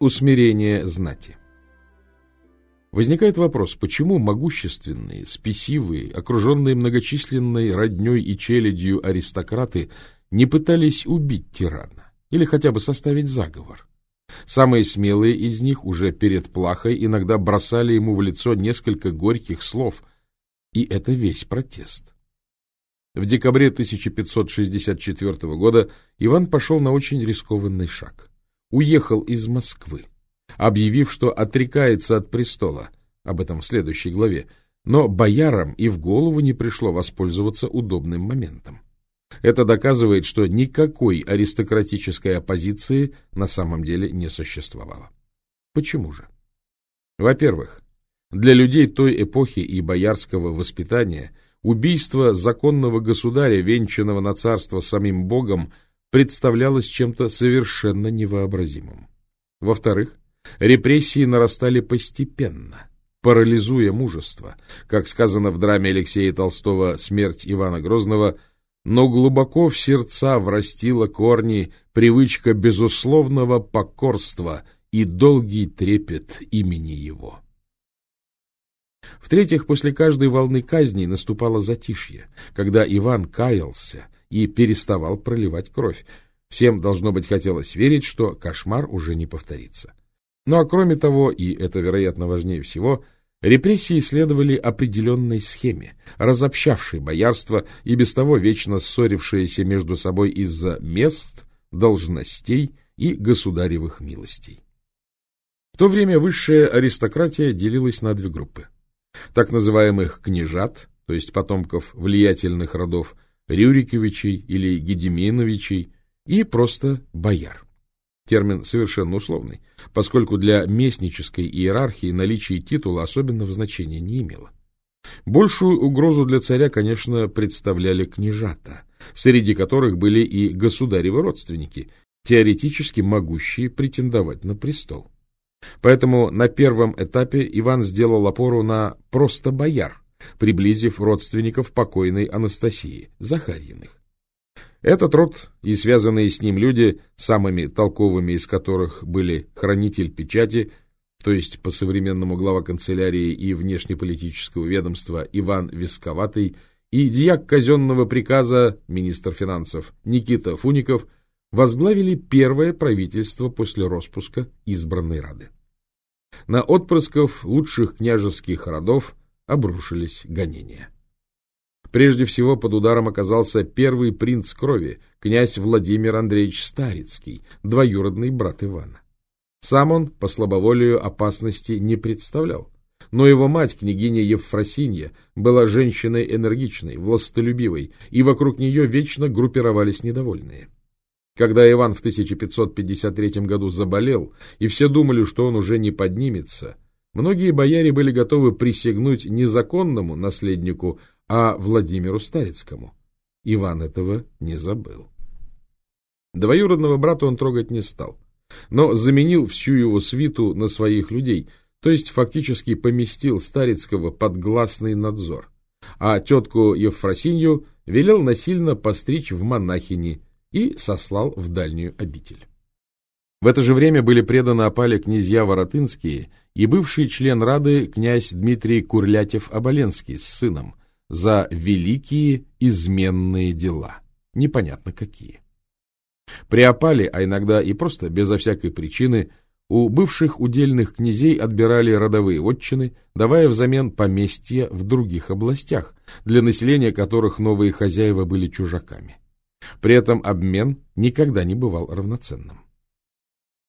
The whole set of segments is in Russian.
Усмирение знати Возникает вопрос, почему могущественные, спесивые, окруженные многочисленной родней и челядью аристократы не пытались убить тирана или хотя бы составить заговор? Самые смелые из них уже перед плахой иногда бросали ему в лицо несколько горьких слов, и это весь протест. В декабре 1564 года Иван пошел на очень рискованный шаг. Уехал из Москвы объявив, что отрекается от престола, об этом в следующей главе, но боярам и в голову не пришло воспользоваться удобным моментом. Это доказывает, что никакой аристократической оппозиции на самом деле не существовало. Почему же? Во-первых, для людей той эпохи и боярского воспитания убийство законного государя, венчанного на царство самим Богом, представлялось чем-то совершенно невообразимым. Во-вторых, Репрессии нарастали постепенно, парализуя мужество, как сказано в драме Алексея Толстого «Смерть Ивана Грозного», но глубоко в сердца врастила корни привычка безусловного покорства и долгий трепет имени его. В-третьих, после каждой волны казней наступало затишье, когда Иван каялся и переставал проливать кровь. Всем, должно быть, хотелось верить, что кошмар уже не повторится. Ну а кроме того, и это, вероятно, важнее всего, репрессии следовали определенной схеме, разобщавшей боярство и без того вечно ссорившееся между собой из-за мест, должностей и государевых милостей. В то время высшая аристократия делилась на две группы. Так называемых княжат, то есть потомков влиятельных родов, Рюриковичей или Гедеминовичей, и просто бояр. Термин совершенно условный, поскольку для местнической иерархии наличие титула особенного значения не имело. Большую угрозу для царя, конечно, представляли княжата, среди которых были и государевы родственники, теоретически могущие претендовать на престол. Поэтому на первом этапе Иван сделал опору на просто бояр, приблизив родственников покойной Анастасии, Захарьиных. Этот род и связанные с ним люди, самыми толковыми из которых были хранитель печати, то есть по современному глава канцелярии и внешнеполитического ведомства Иван Висковатый, и дьяк казенного приказа, министр финансов Никита Фуников, возглавили первое правительство после распуска избранной Рады. На отпрысков лучших княжеских родов обрушились гонения. Прежде всего под ударом оказался первый принц крови, князь Владимир Андреевич Старицкий, двоюродный брат Ивана. Сам он по слабоволию опасности не представлял, но его мать, княгиня Евфросинья, была женщиной энергичной, властолюбивой, и вокруг нее вечно группировались недовольные. Когда Иван в 1553 году заболел, и все думали, что он уже не поднимется, многие бояре были готовы присягнуть незаконному наследнику, а Владимиру Старицкому. Иван этого не забыл. Двоюродного брата он трогать не стал, но заменил всю его свиту на своих людей, то есть фактически поместил Старицкого под гласный надзор, а тетку Евфросинью велел насильно постричь в монахини и сослал в дальнюю обитель. В это же время были преданы опале князья Воротынские и бывший член Рады князь Дмитрий Курлятев-Оболенский с сыном, за великие изменные дела. Непонятно какие. При опале, а иногда и просто безо всякой причины, у бывших удельных князей отбирали родовые отчины, давая взамен поместья в других областях, для населения которых новые хозяева были чужаками. При этом обмен никогда не бывал равноценным.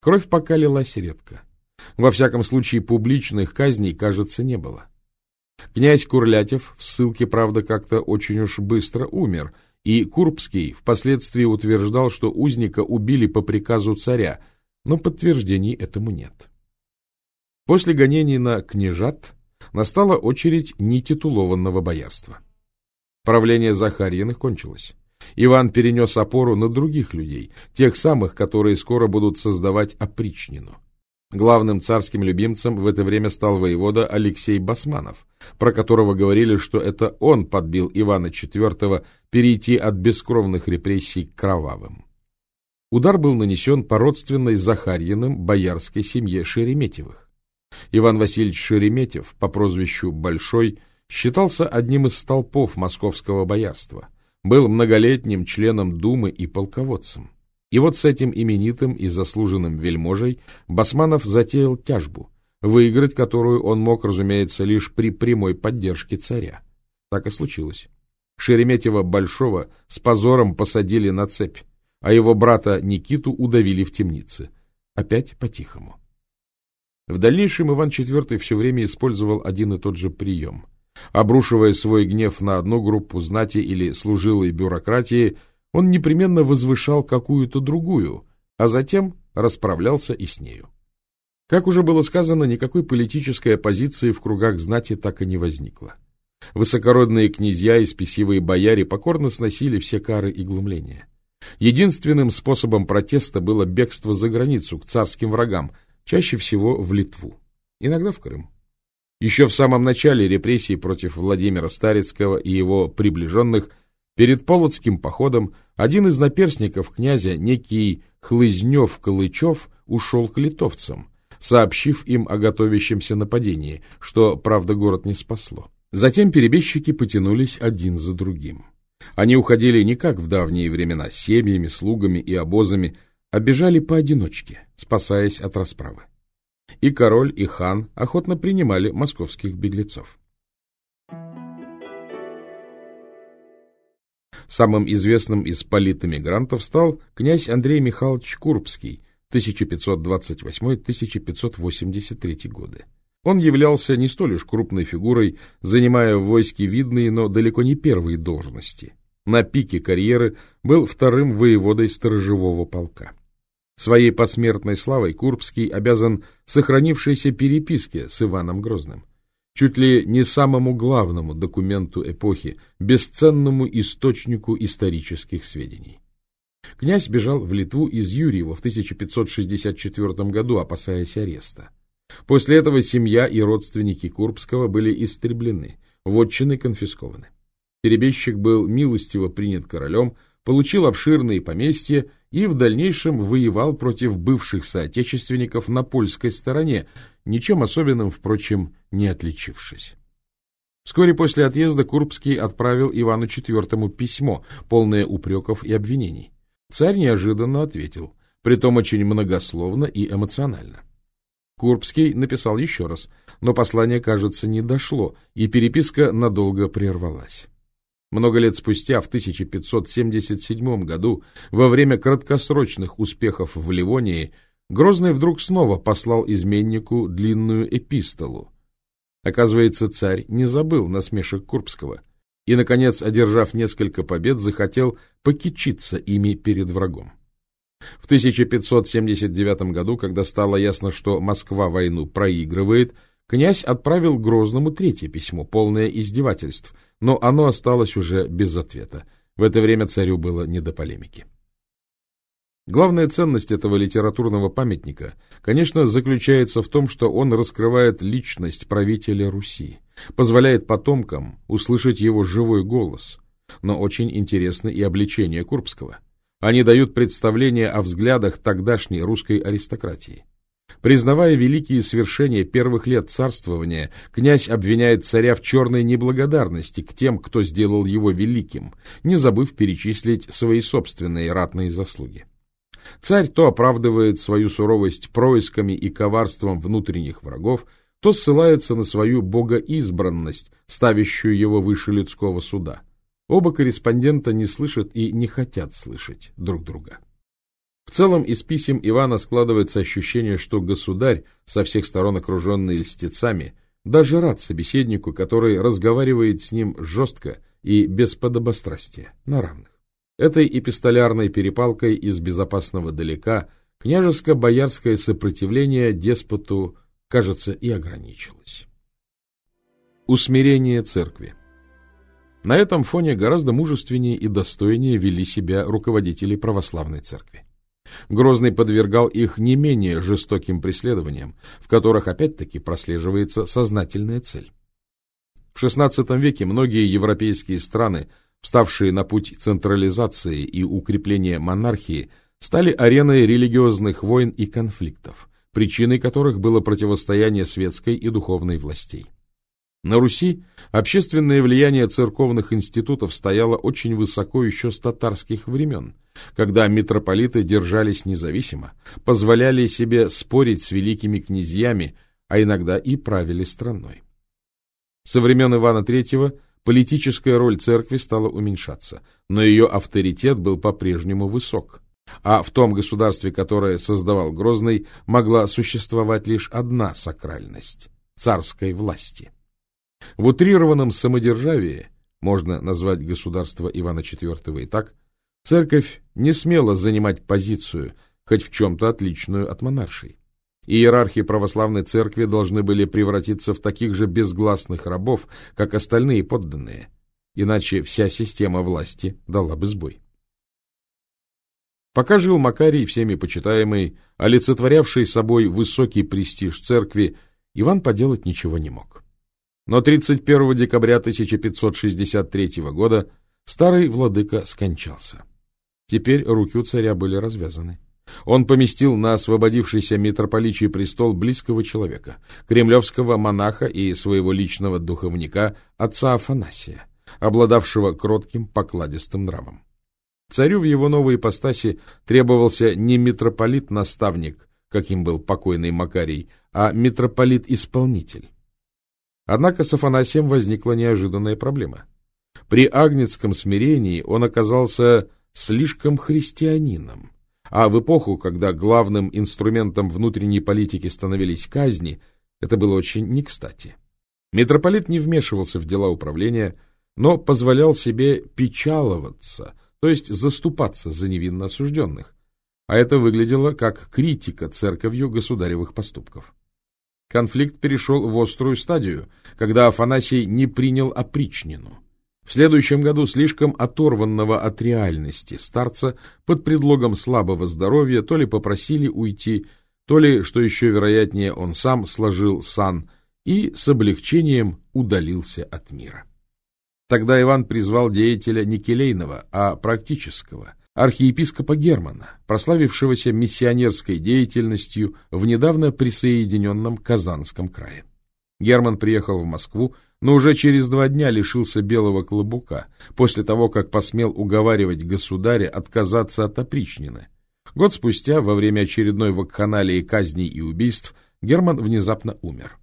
Кровь пока лилась редко. Во всяком случае, публичных казней, кажется, не было. Князь Курлятев в ссылке, правда, как-то очень уж быстро умер, и Курбский впоследствии утверждал, что узника убили по приказу царя, но подтверждений этому нет. После гонений на княжат настала очередь нетитулованного боярства. Правление Захарьиных кончилось. Иван перенес опору на других людей, тех самых, которые скоро будут создавать опричнину. Главным царским любимцем в это время стал воевода Алексей Басманов, про которого говорили, что это он подбил Ивана IV перейти от бескровных репрессий к кровавым. Удар был нанесен по родственной Захарьиным боярской семье Шереметьевых. Иван Васильевич Шереметьев по прозвищу Большой считался одним из столпов московского боярства, был многолетним членом Думы и полководцем. И вот с этим именитым и заслуженным вельможей Басманов затеял тяжбу, выиграть которую он мог, разумеется, лишь при прямой поддержке царя. Так и случилось. Шереметьева Большого с позором посадили на цепь, а его брата Никиту удавили в темнице. Опять по-тихому. В дальнейшем Иван IV все время использовал один и тот же прием. Обрушивая свой гнев на одну группу знати или служилой бюрократии, он непременно возвышал какую-то другую, а затем расправлялся и с нею. Как уже было сказано, никакой политической оппозиции в кругах знати так и не возникло. Высокородные князья и спесивые бояре покорно сносили все кары и глумления. Единственным способом протеста было бегство за границу к царским врагам, чаще всего в Литву, иногда в Крым. Еще в самом начале репрессий против Владимира Старицкого и его приближенных перед Полоцким походом один из наперсников князя, некий Хлызнев-Калычев, ушел к литовцам, сообщив им о готовящемся нападении, что, правда, город не спасло. Затем перебежчики потянулись один за другим. Они уходили не как в давние времена, семьями, слугами и обозами, а бежали поодиночке, спасаясь от расправы. И король, и хан охотно принимали московских беглецов. Самым известным из политэмигрантов стал князь Андрей Михайлович Курбский, 1528-1583 годы. Он являлся не столь уж крупной фигурой, занимая в войске видные, но далеко не первые должности. На пике карьеры был вторым воеводой сторожевого полка. Своей посмертной славой Курбский обязан сохранившейся переписке с Иваном Грозным. Чуть ли не самому главному документу эпохи, бесценному источнику исторических сведений. Князь бежал в Литву из Юрьева в 1564 году, опасаясь ареста. После этого семья и родственники Курбского были истреблены, вотчины конфискованы. Перебежчик был милостиво принят королем, получил обширные поместья и в дальнейшем воевал против бывших соотечественников на польской стороне, ничем особенным, впрочем, не отличившись. Вскоре после отъезда Курбский отправил Ивану IV письмо, полное упреков и обвинений. Царь неожиданно ответил, притом очень многословно и эмоционально. Курбский написал еще раз, но послание, кажется, не дошло, и переписка надолго прервалась. Много лет спустя, в 1577 году, во время краткосрочных успехов в Ливонии, Грозный вдруг снова послал изменнику длинную эпистолу. Оказывается, царь не забыл насмешек Курбского и, наконец, одержав несколько побед, захотел покичиться ими перед врагом. В 1579 году, когда стало ясно, что Москва войну проигрывает, князь отправил Грозному третье письмо, полное издевательств, но оно осталось уже без ответа. В это время царю было не до полемики. Главная ценность этого литературного памятника, конечно, заключается в том, что он раскрывает личность правителя Руси, позволяет потомкам услышать его живой голос, но очень интересно и обличение Курбского – они дают представление о взглядах тогдашней русской аристократии. Признавая великие свершения первых лет царствования, князь обвиняет царя в черной неблагодарности к тем, кто сделал его великим, не забыв перечислить свои собственные ратные заслуги. Царь то оправдывает свою суровость происками и коварством внутренних врагов, то ссылается на свою богоизбранность, ставящую его выше людского суда. Оба корреспондента не слышат и не хотят слышать друг друга. В целом из писем Ивана складывается ощущение, что государь, со всех сторон окруженный льстецами, даже рад собеседнику, который разговаривает с ним жестко и без подобострастия, на равных. Этой эпистолярной перепалкой из безопасного далека княжеско-боярское сопротивление деспоту, кажется, и ограничилось. Усмирение церкви на этом фоне гораздо мужественнее и достойнее вели себя руководители православной церкви. Грозный подвергал их не менее жестоким преследованиям, в которых опять-таки прослеживается сознательная цель. В XVI веке многие европейские страны, вставшие на путь централизации и укрепления монархии, стали ареной религиозных войн и конфликтов, причиной которых было противостояние светской и духовной властей. На Руси общественное влияние церковных институтов стояло очень высоко еще с татарских времен, когда митрополиты держались независимо, позволяли себе спорить с великими князьями, а иногда и правили страной. Со времен Ивана III политическая роль церкви стала уменьшаться, но ее авторитет был по-прежнему высок, а в том государстве, которое создавал Грозный, могла существовать лишь одна сакральность – царской власти – в утрированном самодержавии, можно назвать государство Ивана IV и так, церковь не смела занимать позицию, хоть в чем-то отличную от монаршей. Иерархи православной церкви должны были превратиться в таких же безгласных рабов, как остальные подданные, иначе вся система власти дала бы сбой. Пока жил Макарий, всеми почитаемый, олицетворявший собой высокий престиж церкви, Иван поделать ничего не мог. Но 31 декабря 1563 года старый владыка скончался. Теперь руки у царя были развязаны. Он поместил на освободившийся митрополичий престол близкого человека, кремлевского монаха и своего личного духовника, отца Афанасия, обладавшего кротким покладистым нравом. Царю в его новой ипостаси требовался не митрополит-наставник, каким был покойный Макарий, а митрополит-исполнитель. Однако с Афанасием возникла неожиданная проблема. При агнецком смирении он оказался слишком христианином, а в эпоху, когда главным инструментом внутренней политики становились казни, это было очень не кстати. Митрополит не вмешивался в дела управления, но позволял себе печаловаться, то есть заступаться за невинно осужденных, а это выглядело как критика церковью государевых поступков. Конфликт перешел в острую стадию, когда Афанасий не принял опричнину. В следующем году слишком оторванного от реальности старца под предлогом слабого здоровья то ли попросили уйти, то ли, что еще вероятнее, он сам сложил сан и с облегчением удалился от мира. Тогда Иван призвал деятеля не келейного, а практического, архиепископа Германа, прославившегося миссионерской деятельностью в недавно присоединенном Казанском крае. Герман приехал в Москву, но уже через два дня лишился белого клобука, после того, как посмел уговаривать государя отказаться от опричнины. Год спустя, во время очередной вакханалии казней и убийств, Герман внезапно умер.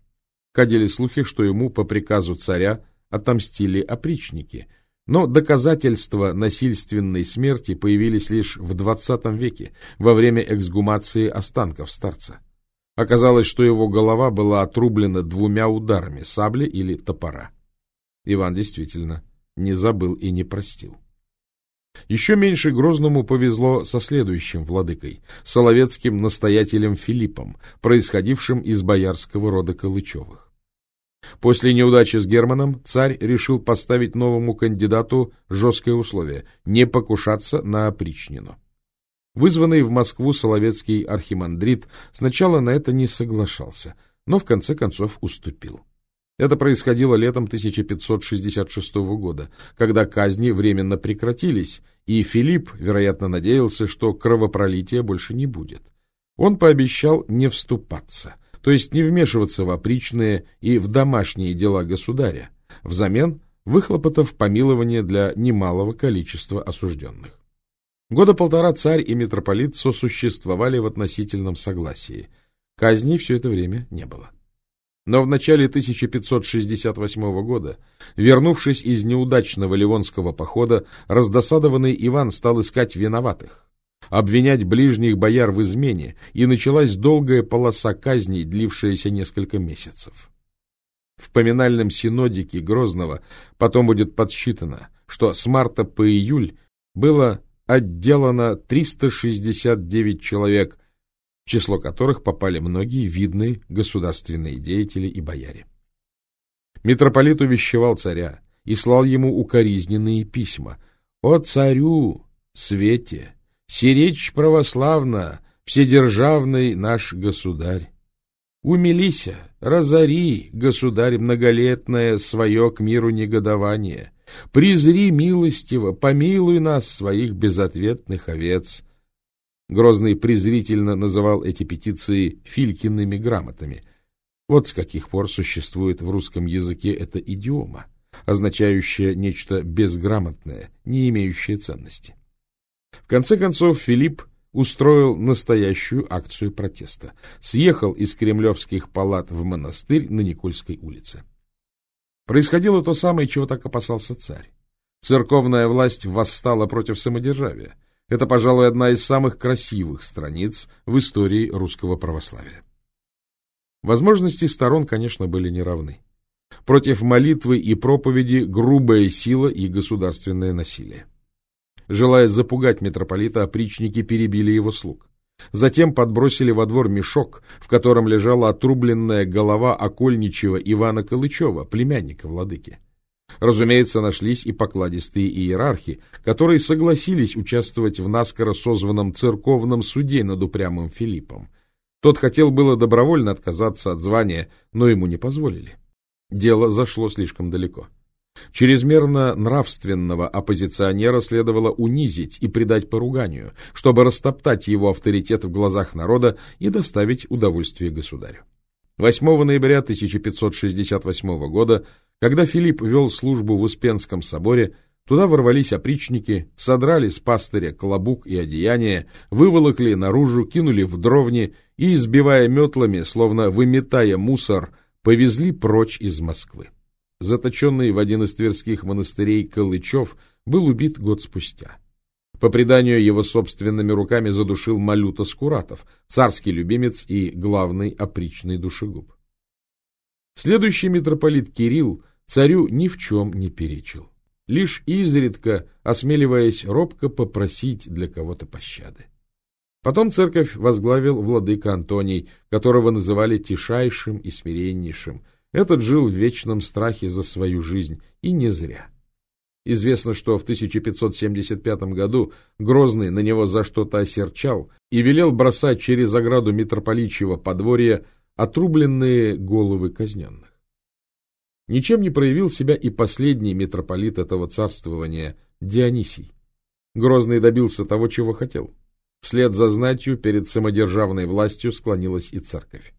Ходили слухи, что ему по приказу царя отомстили опричники – но доказательства насильственной смерти появились лишь в XX веке, во время эксгумации останков старца. Оказалось, что его голова была отрублена двумя ударами сабли или топора. Иван действительно не забыл и не простил. Еще меньше Грозному повезло со следующим владыкой, соловецким настоятелем Филиппом, происходившим из боярского рода Калычевых. После неудачи с Германом царь решил поставить новому кандидату жесткое условие – не покушаться на опричнину. Вызванный в Москву Соловецкий архимандрит сначала на это не соглашался, но в конце концов уступил. Это происходило летом 1566 года, когда казни временно прекратились, и Филипп, вероятно, надеялся, что кровопролития больше не будет. Он пообещал не вступаться – то есть не вмешиваться в опричные и в домашние дела государя, взамен выхлопотав помилование для немалого количества осужденных. Года полтора царь и митрополит сосуществовали в относительном согласии. Казней все это время не было. Но в начале 1568 года, вернувшись из неудачного Ливонского похода, раздосадованный Иван стал искать виноватых обвинять ближних бояр в измене, и началась долгая полоса казней, длившаяся несколько месяцев. В поминальном синодике Грозного потом будет подсчитано, что с марта по июль было отделано 369 человек, в число которых попали многие видные государственные деятели и бояре. Митрополит увещевал царя и слал ему укоризненные письма. «О царю, свете, Сиречь православна, вседержавный наш государь. Умилися, разори, государь многолетное свое к миру негодование. Призри милостиво, помилуй нас, своих безответных овец. Грозный презрительно называл эти петиции «филькиными грамотами». Вот с каких пор существует в русском языке эта идиома, означающая нечто безграмотное, не имеющее ценности. В конце концов, Филипп устроил настоящую акцию протеста. Съехал из кремлевских палат в монастырь на Никольской улице. Происходило то самое, чего так опасался царь. Церковная власть восстала против самодержавия. Это, пожалуй, одна из самых красивых страниц в истории русского православия. Возможности сторон, конечно, были неравны. Против молитвы и проповеди грубая сила и государственное насилие. Желая запугать митрополита, опричники перебили его слуг. Затем подбросили во двор мешок, в котором лежала отрубленная голова окольничего Ивана Калычева, племянника владыки. Разумеется, нашлись и покладистые иерархи, которые согласились участвовать в наскоро созванном церковном суде над упрямым Филиппом. Тот хотел было добровольно отказаться от звания, но ему не позволили. Дело зашло слишком далеко. Чрезмерно нравственного оппозиционера следовало унизить и предать поруганию, чтобы растоптать его авторитет в глазах народа и доставить удовольствие государю. 8 ноября 1568 года, когда Филипп вел службу в Успенском соборе, туда ворвались опричники, содрали с пастыря клобук и одеяние, выволокли наружу, кинули в дровни и, избивая метлами, словно выметая мусор, повезли прочь из Москвы заточенный в один из тверских монастырей Калычев, был убит год спустя. По преданию, его собственными руками задушил Малюта Скуратов, царский любимец и главный опричный душегуб. Следующий митрополит Кирилл царю ни в чем не перечил, лишь изредка осмеливаясь робко попросить для кого-то пощады. Потом церковь возглавил владыка Антоний, которого называли тишайшим и смиреннейшим, этот жил в вечном страхе за свою жизнь, и не зря. Известно, что в 1575 году Грозный на него за что-то осерчал и велел бросать через ограду митрополичьего подворья отрубленные головы казненных. Ничем не проявил себя и последний митрополит этого царствования Дионисий. Грозный добился того, чего хотел. Вслед за знатью перед самодержавной властью склонилась и церковь.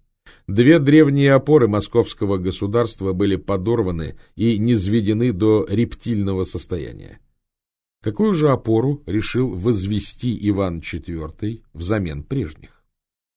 Две древние опоры московского государства были подорваны и низведены до рептильного состояния. Какую же опору решил возвести Иван IV взамен прежних?